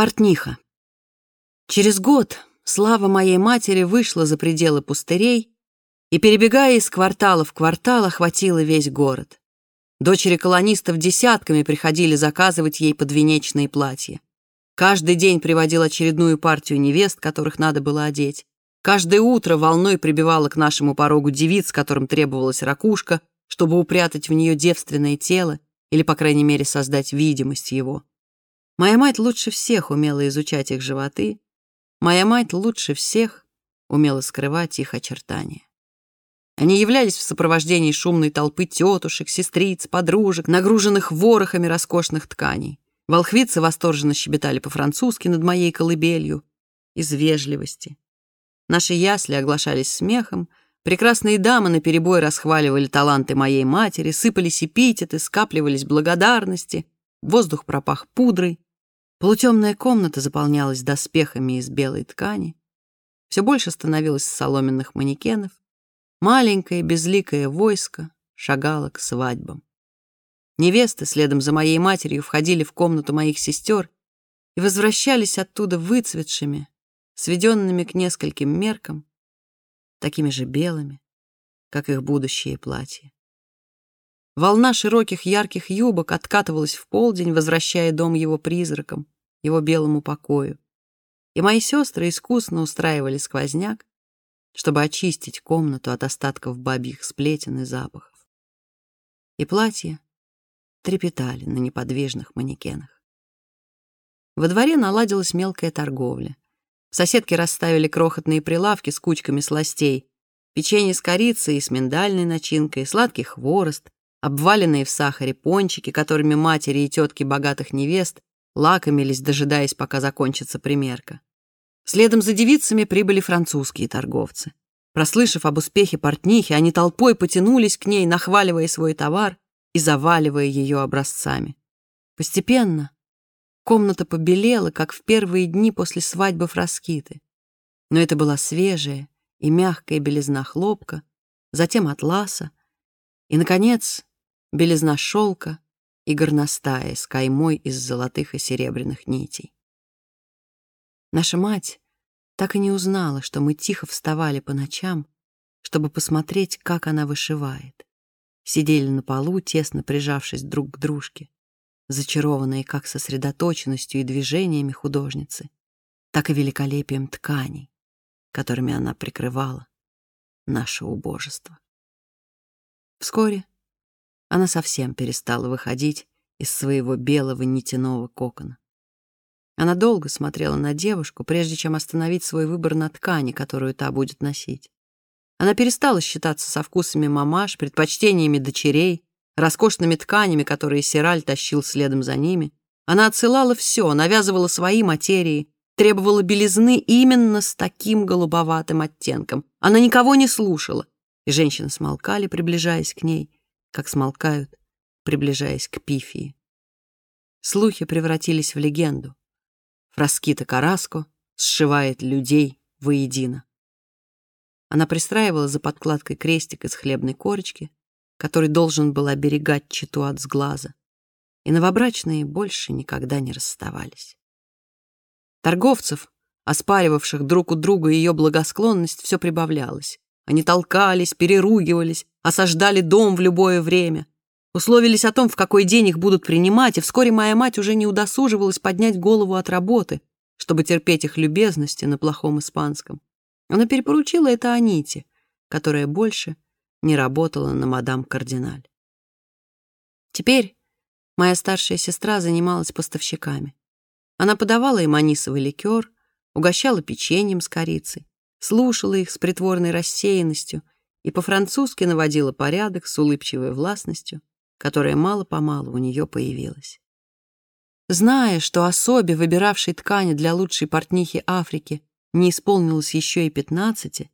Портниха. Через год слава моей матери вышла за пределы пустырей и, перебегая из квартала в квартал, охватила весь город. Дочери колонистов десятками приходили заказывать ей подвенечные платья. Каждый день приводил очередную партию невест, которых надо было одеть. Каждое утро волной прибивала к нашему порогу девиц, которым требовалась ракушка, чтобы упрятать в нее девственное тело или, по крайней мере, создать видимость его. Моя мать лучше всех умела изучать их животы. Моя мать лучше всех умела скрывать их очертания. Они являлись в сопровождении шумной толпы тетушек, сестриц, подружек, нагруженных ворохами роскошных тканей. Волхвицы восторженно щебетали по-французски над моей колыбелью из вежливости. Наши ясли оглашались смехом, прекрасные дамы наперебой расхваливали таланты моей матери, сыпались эпитеты, скапливались благодарности, воздух пропах пудрой, Полутемная комната заполнялась доспехами из белой ткани. Все больше становилось соломенных манекенов. Маленькое безликое войско шагало к свадьбам. Невесты следом за моей матерью входили в комнату моих сестер и возвращались оттуда выцветшими, сведенными к нескольким меркам, такими же белыми, как их будущие платья. Волна широких ярких юбок откатывалась в полдень, возвращая дом его призраком, его белому покою. И мои сестры искусно устраивали сквозняк, чтобы очистить комнату от остатков бабьих сплетен и запахов. И платья трепетали на неподвижных манекенах. Во дворе наладилась мелкая торговля. Соседки расставили крохотные прилавки с кучками сластей, печенье с корицей и с миндальной начинкой, сладкий хворост, обваленные в сахаре пончики, которыми матери и тетки богатых невест лакомились, дожидаясь, пока закончится примерка. Следом за девицами прибыли французские торговцы. Прослышав об успехе портнихи, они толпой потянулись к ней, нахваливая свой товар и заваливая ее образцами. Постепенно комната побелела, как в первые дни после свадьбы Фраскиты. Но это была свежая и мягкая белизна хлопка, затем атласа и, наконец, белизна шелка и горностая с каймой из золотых и серебряных нитей. Наша мать так и не узнала, что мы тихо вставали по ночам, чтобы посмотреть, как она вышивает. Сидели на полу, тесно прижавшись друг к дружке, зачарованные как сосредоточенностью и движениями художницы, так и великолепием тканей, которыми она прикрывала наше убожество. Вскоре она совсем перестала выходить из своего белого нитяного кокона. Она долго смотрела на девушку, прежде чем остановить свой выбор на ткани, которую та будет носить. Она перестала считаться со вкусами мамаш, предпочтениями дочерей, роскошными тканями, которые Сираль тащил следом за ними. Она отсылала все, навязывала свои материи, требовала белизны именно с таким голубоватым оттенком. Она никого не слушала, и женщины смолкали, приближаясь к ней, как смолкают, приближаясь к Пифии. Слухи превратились в легенду. Фраскита Караско сшивает людей воедино. Она пристраивала за подкладкой крестик из хлебной корочки, который должен был оберегать читу от сглаза, и новобрачные больше никогда не расставались. Торговцев, оспаривавших друг у друга ее благосклонность, все прибавлялось. Они толкались, переругивались, осаждали дом в любое время. Условились о том, в какой день их будут принимать, и вскоре моя мать уже не удосуживалась поднять голову от работы, чтобы терпеть их любезности на плохом испанском. Она перепоручила это Аните, которая больше не работала на мадам Кардиналь. Теперь моя старшая сестра занималась поставщиками. Она подавала им анисовый ликер, угощала печеньем с корицей, слушала их с притворной рассеянностью и по-французски наводила порядок с улыбчивой властностью, которая мало-помалу у нее появилась. Зная, что особе, выбиравшей ткани для лучшей портнихи Африки, не исполнилось еще и пятнадцати,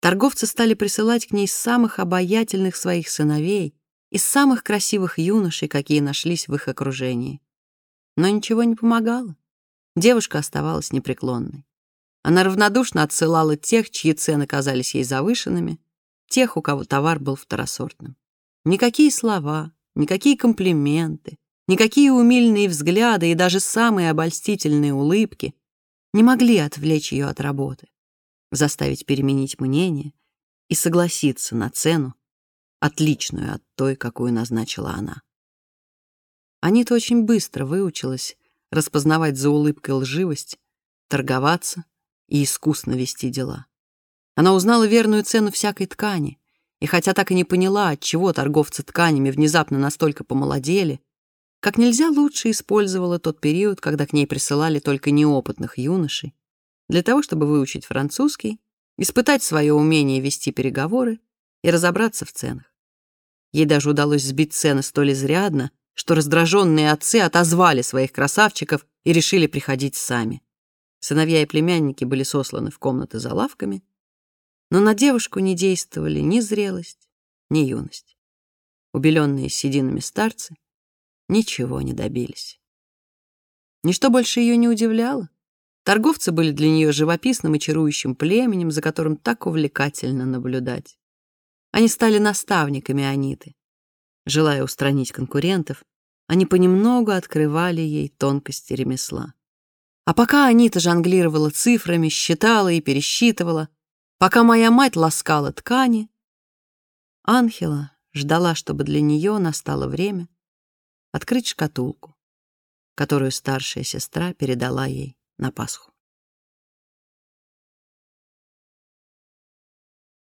торговцы стали присылать к ней самых обаятельных своих сыновей и самых красивых юношей, какие нашлись в их окружении. Но ничего не помогало. Девушка оставалась непреклонной. Она равнодушно отсылала тех, чьи цены казались ей завышенными, тех, у кого товар был второсортным. Никакие слова, никакие комплименты, никакие умильные взгляды и даже самые обольстительные улыбки не могли отвлечь ее от работы, заставить переменить мнение и согласиться на цену, отличную от той, какую назначила она. Анита очень быстро выучилась распознавать за улыбкой лживость, торговаться и искусно вести дела. Она узнала верную цену всякой ткани, и хотя так и не поняла, отчего торговцы тканями внезапно настолько помолодели, как нельзя лучше использовала тот период, когда к ней присылали только неопытных юношей, для того, чтобы выучить французский, испытать свое умение вести переговоры и разобраться в ценах. Ей даже удалось сбить цены столь изрядно, что раздраженные отцы отозвали своих красавчиков и решили приходить сами. Сыновья и племянники были сосланы в комнаты за лавками, но на девушку не действовали ни зрелость, ни юность. Убеленные сединами старцы ничего не добились. Ничто больше ее не удивляло. Торговцы были для нее живописным и чарующим племенем, за которым так увлекательно наблюдать. Они стали наставниками Аниты. Желая устранить конкурентов, они понемногу открывали ей тонкости ремесла. А пока Анита жонглировала цифрами, считала и пересчитывала, пока моя мать ласкала ткани, Анхела ждала, чтобы для нее настало время открыть шкатулку, которую старшая сестра передала ей на Пасху.